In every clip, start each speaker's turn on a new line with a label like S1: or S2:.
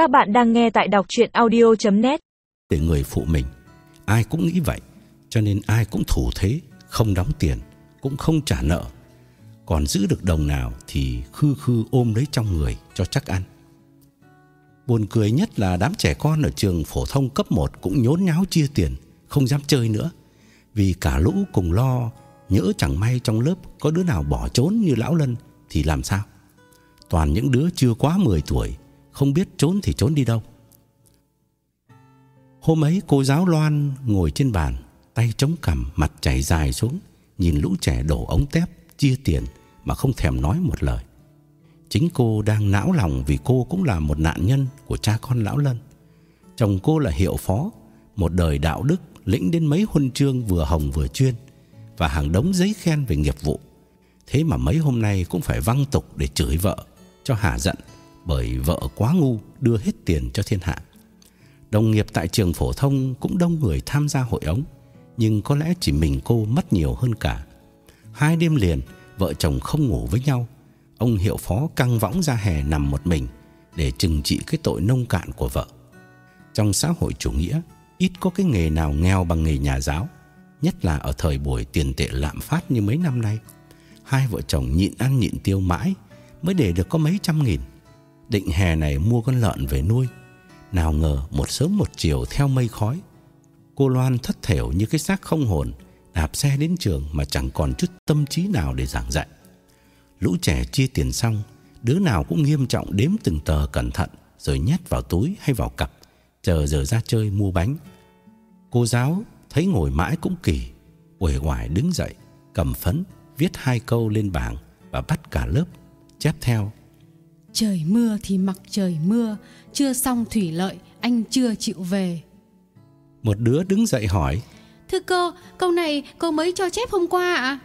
S1: Các bạn đang nghe tại đọc chuyện audio.net
S2: Để người phụ mình Ai cũng nghĩ vậy Cho nên ai cũng thủ thế Không đóng tiền Cũng không trả nợ Còn giữ được đồng nào Thì khư khư ôm lấy trong người cho chắc ăn Buồn cười nhất là đám trẻ con ở trường phổ thông cấp 1 cũng nhốn nháo chia tiền, không dám chơi nữa. Vì cả lũ cùng lo, nhỡ chẳng may trong lớp có đứa nào bỏ trốn như lão Lân thì làm sao? Toàn những đứa chưa quá 10 tuổi, không biết trốn thì trốn đi đâu. Hôm ấy cô giáo Loan ngồi trên bàn, tay chống cằm, mặt chảy dài xuống, nhìn lũ trẻ đổ ống tép, chia tiền mà không thèm nói một lời. Chính cô đang não lòng vì cô cũng là một nạn nhân của cha con lão Lân. Chồng cô là hiệu phó, một đời đạo đức lĩnh đến mấy huân chương vừa hồng vừa chuyên và hàng đống giấy khen về nghiệp vụ. Thế mà mấy hôm nay cũng phải văng tục để chửi vợ cho hả giận bởi vợ quá ngu đưa hết tiền cho thiên hạ. Đồng nghiệp tại trường phổ thông cũng đông người tham gia hội ống, nhưng có lẽ chỉ mình cô mất nhiều hơn cả. Hai đêm liền, vợ chồng không ngủ với nhau ông hiệu phó căng võng ra hè nằm một mình để trừng trị cái tội nông cạn của vợ. Trong xã hội chủ nghĩa, ít có cái nghề nào nghèo bằng nghề nhà giáo, nhất là ở thời buổi tiền tệ lạm phát như mấy năm nay. Hai vợ chồng nhịn ăn nhịn tiêu mãi mới để được có mấy trăm nghìn. Định hè này mua con lợn về nuôi. Nào ngờ một sớm một chiều theo mây khói. Cô Loan thất thểu như cái xác không hồn, đạp xe đến trường mà chẳng còn chút tâm trí nào để giảng dạy. Lũ trẻ chia tiền xong Đứa nào cũng nghiêm trọng đếm từng tờ cẩn thận Rồi nhét vào túi hay vào cặp Chờ giờ ra chơi mua bánh Cô giáo thấy ngồi mãi cũng kỳ uể oải đứng dậy Cầm phấn viết hai câu lên bảng Và bắt cả lớp chép theo
S3: Trời mưa thì mặc trời mưa Chưa xong thủy lợi Anh chưa chịu về.
S2: Một đứa đứng dậy hỏi
S3: Thưa cô Câu này cô mới cho chép hôm qua ạ.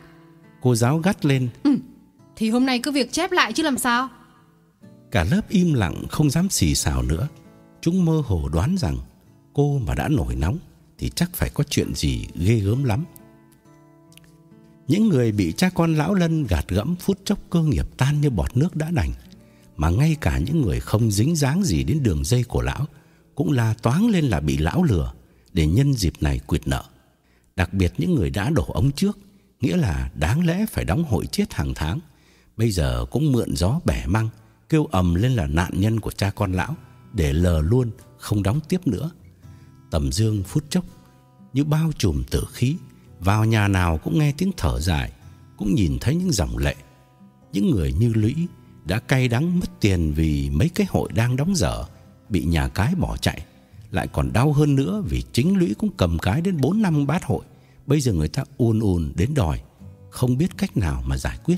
S2: Cô giáo gắt lên
S3: ừ, thì hôm nay cứ việc chép lại chứ làm sao?
S2: Cả lớp im lặng không dám xì xào nữa. Chúng mơ hồ đoán rằng Cô mà đã nổi nóng Thì chắc phải có chuyện gì ghê gớm lắm. Những người bị cha con lão lân gạt gẫm phút chốc cơ nghiệp tan như bọt nước đã đành mà ngay cả những người không dính dáng gì đến đường dây của lão Cũng la toáng lên là bị lão lừa, Để nhân dịp này quyệt nợ. Đặc biệt những người đã đổ ống trước, Nghĩa là đáng lẽ phải đóng hội chết hàng tháng, Bây giờ cũng mượn gió bẻ măng, Kêu ầm lên là nạn nhân của cha con lão, Để lờ luôn, không đóng tiếp nữa. Tầm dương phút chốc, Như bao trùm tử khí, Vào nhà nào cũng nghe tiếng thở dài, Cũng nhìn thấy những dòng lệ. Những người như lũy đã cay đắng mất tiền vì mấy cái hội đang đóng dở Bị nhà cái bỏ chạy Lại còn đau hơn nữa Vì chính lũy cũng cầm cái đến 4 năm bát hội Bây giờ người ta ùn ùn đến đòi Không biết cách nào mà giải quyết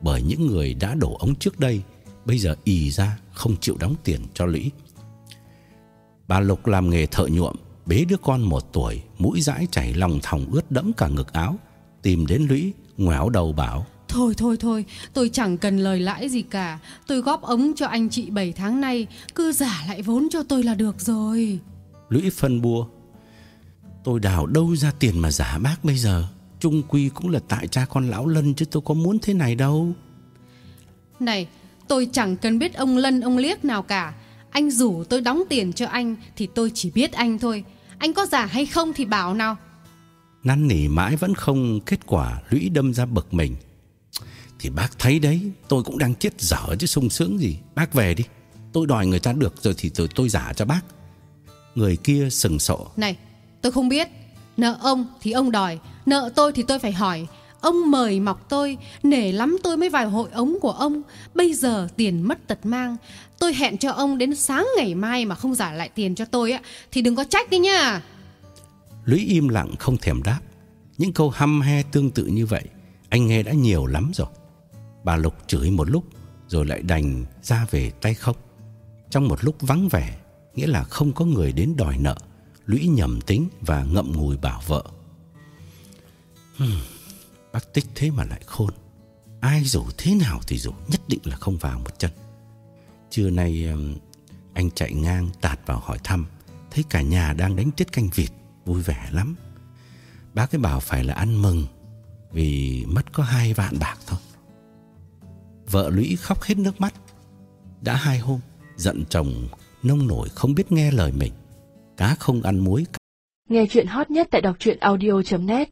S2: bởi những người đã đổ ống trước đây bây giờ ì ra không chịu đóng tiền cho lũy. Bà Lục làm nghề thợ nhuộm, bế đứa con một tuổi, mũi dãi chảy lòng thòng ướt đẫm cả ngực áo, tìm đến lũy, ngoéo đầu bảo.
S3: Thôi thôi thôi, tôi chẳng cần lời lãi gì cả, tôi góp ống cho anh chị 7 tháng nay, cứ giả lại vốn cho tôi là được rồi.
S2: Lũy phân bua, tôi đào đâu ra tiền mà giả bác bây giờ? Trung quy cũng là tại cha con lão Lân chứ tôi có muốn thế này đâu.
S3: Này tôi chẳng cần biết ông Lân ông Liếc nào cả. Anh rủ tôi đóng tiền cho anh Thì tôi chỉ biết anh thôi. Anh có giả hay không thì bảo nào.
S2: Năn nỉ mãi vẫn không kết quả Lũy đâm ra bực mình Thì bác thấy đấy Tôi cũng đang chết dở chứ sung sướng gì. Bác về đi. Tôi đòi người ta được rồi thì tôi, tôi giả cho bác. Người kia sừng sộ.
S3: Này tôi không biết. Nợ ông thì ông đòi Nợ tôi thì tôi phải hỏi. Ông mời mọc tôi Nể lắm tôi mới vào hội ống của ông. Bây giờ tiền mất tật mang. Tôi hẹn cho ông đến sáng ngày mai Mà không giả lại tiền cho tôi á Thì đừng có trách đi nha
S2: Lũy im lặng không thèm đáp. Những câu hăm he tương tự như vậy Anh nghe đã nhiều lắm rồi Bà Lục chửi một lúc Rồi lại đành ra về tay không Trong một lúc vắng vẻ Nghĩa là không có người đến đòi nợ Lũy nhầm tính và ngậm ngùi bảo vợ. Hmm, Bác tích thế mà lại khôn. Ai rủ thế nào thì rủ Nhất định là không vào một chân. Trưa nay anh chạy ngang tạt vào hỏi thăm Thấy cả nhà đang đánh tiết canh vịt Vui vẻ lắm. Bác ấy bảo phải là ăn mừng Vì mất có hai vạn bạc thôi. Vợ lũy khóc hết nước mắt Đã hai hôm, Giận chồng nông nổi không biết nghe lời mình. Cá không ăn muối.
S1: Nghe chuyện hot nhất tại đọc truyện audio.net